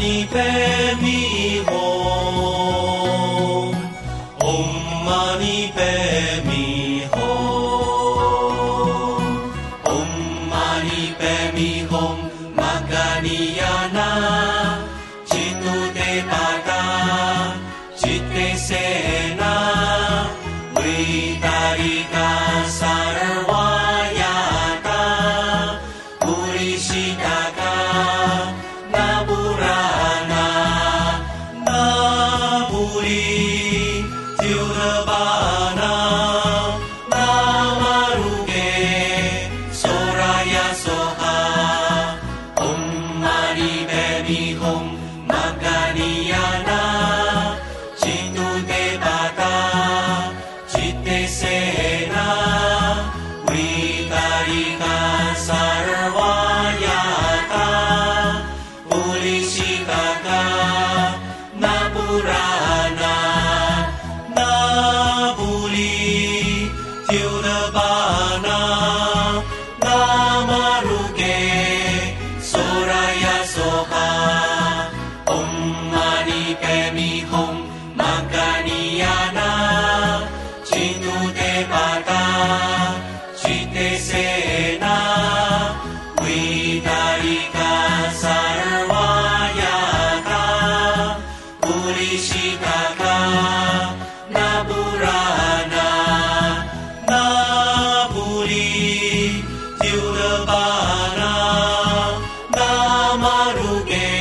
mani per mi Mani Padme Hum Maganiyana Chitu Te Pata Chitte Sena Vitarika Sarvayata Purishikaka Napurana Nabuli Tyurabana Namaruge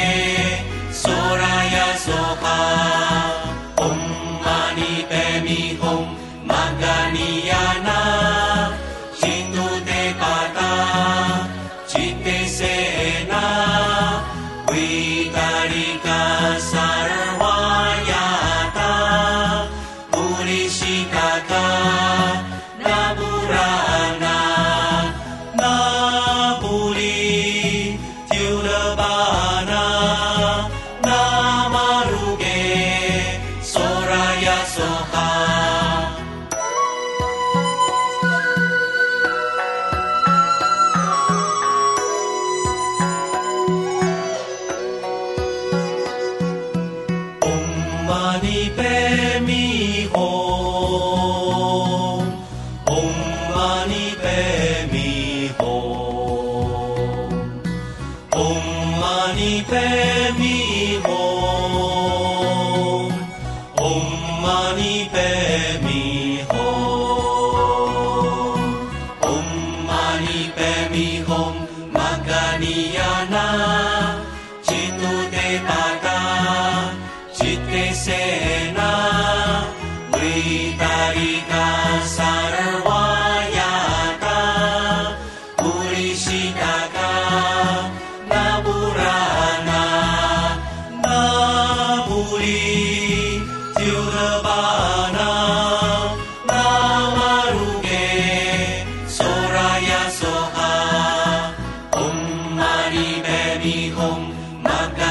にペミホ。んまにペミホ。ほんまにペミホ。ほんまにペミホ。マカニヤナチトテパタチテセナウィタリカサ Hum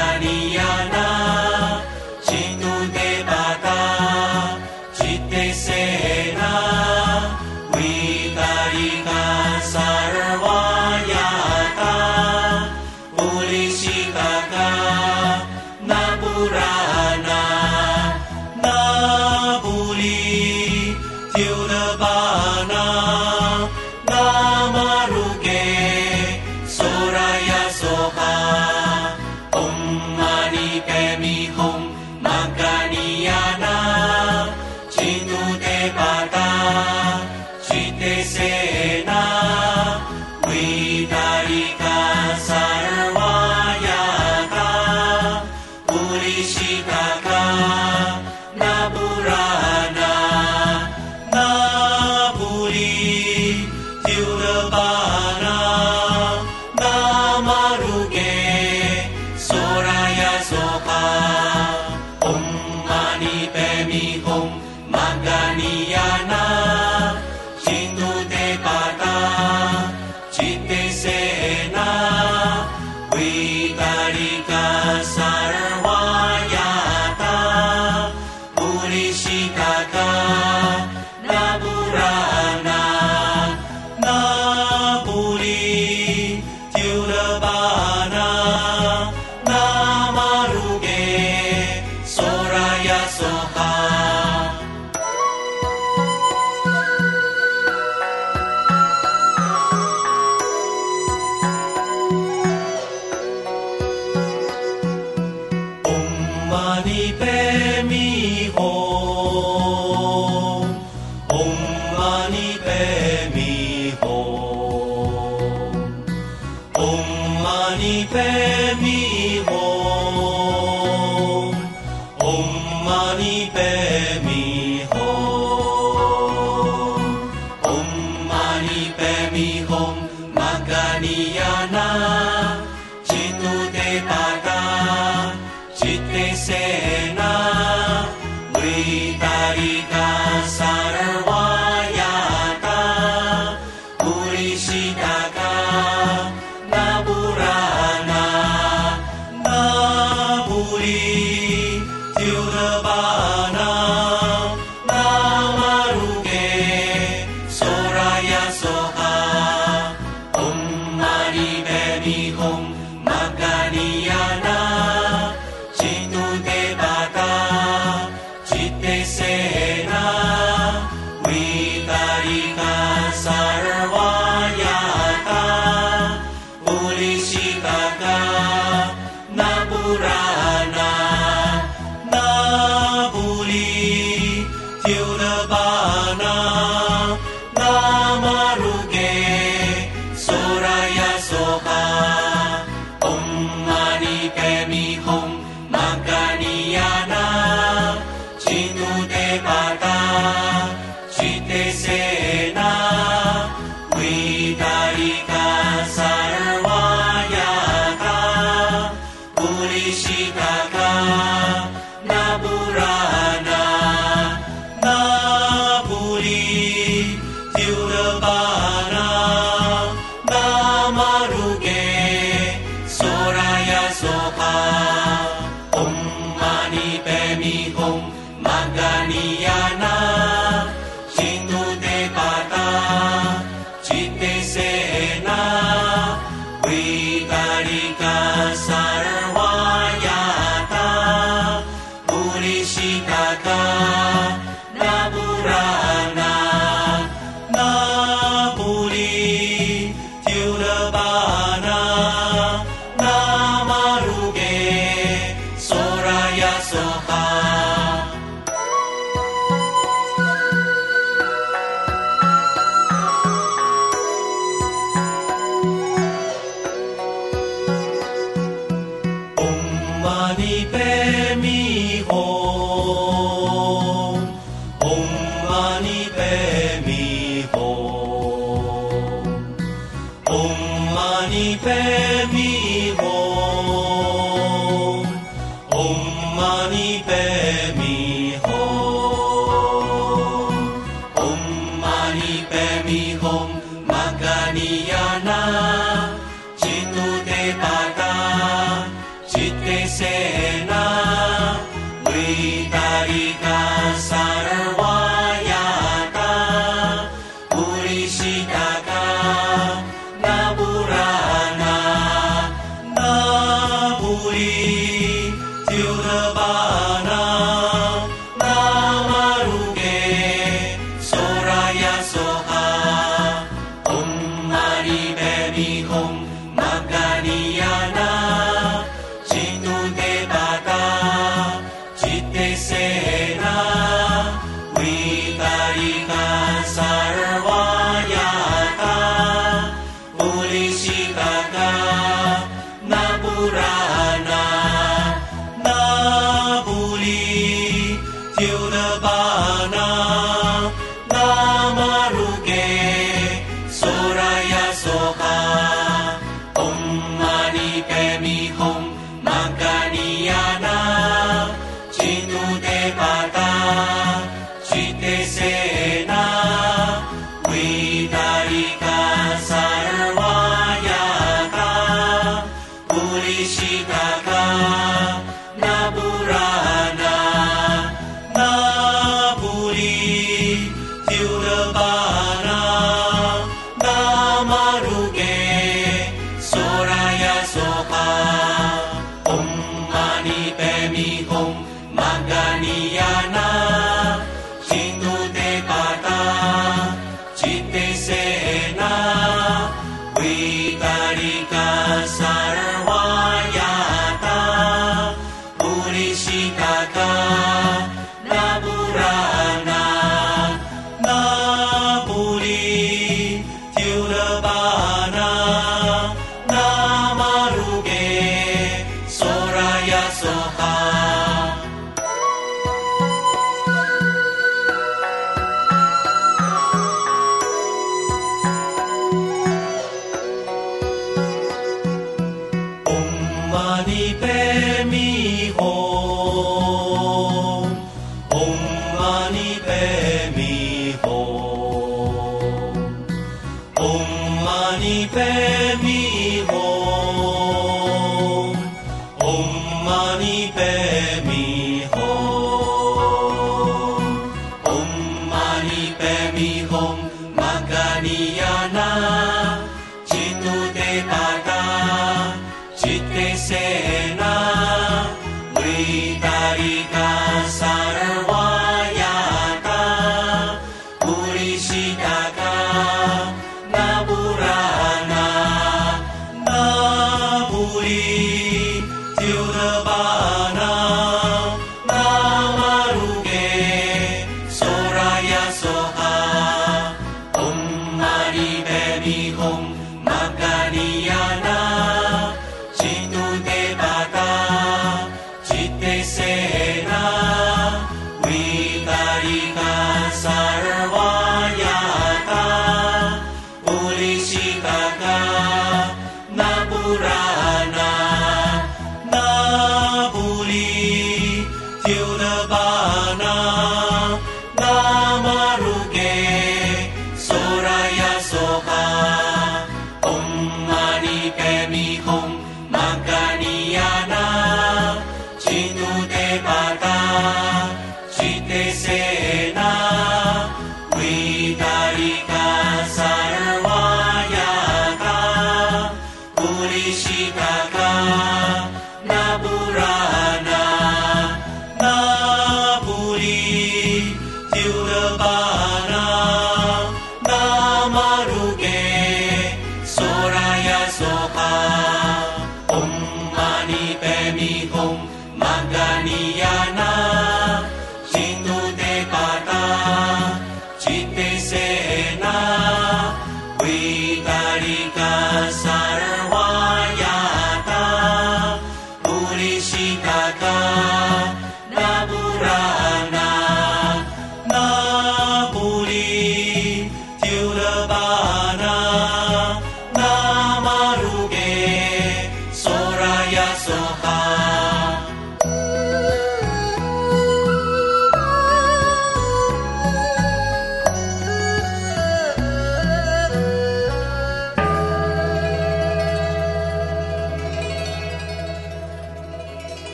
Nabuli Tyurabana money bear. Purishitaka Napurana Tyudabana Namaruge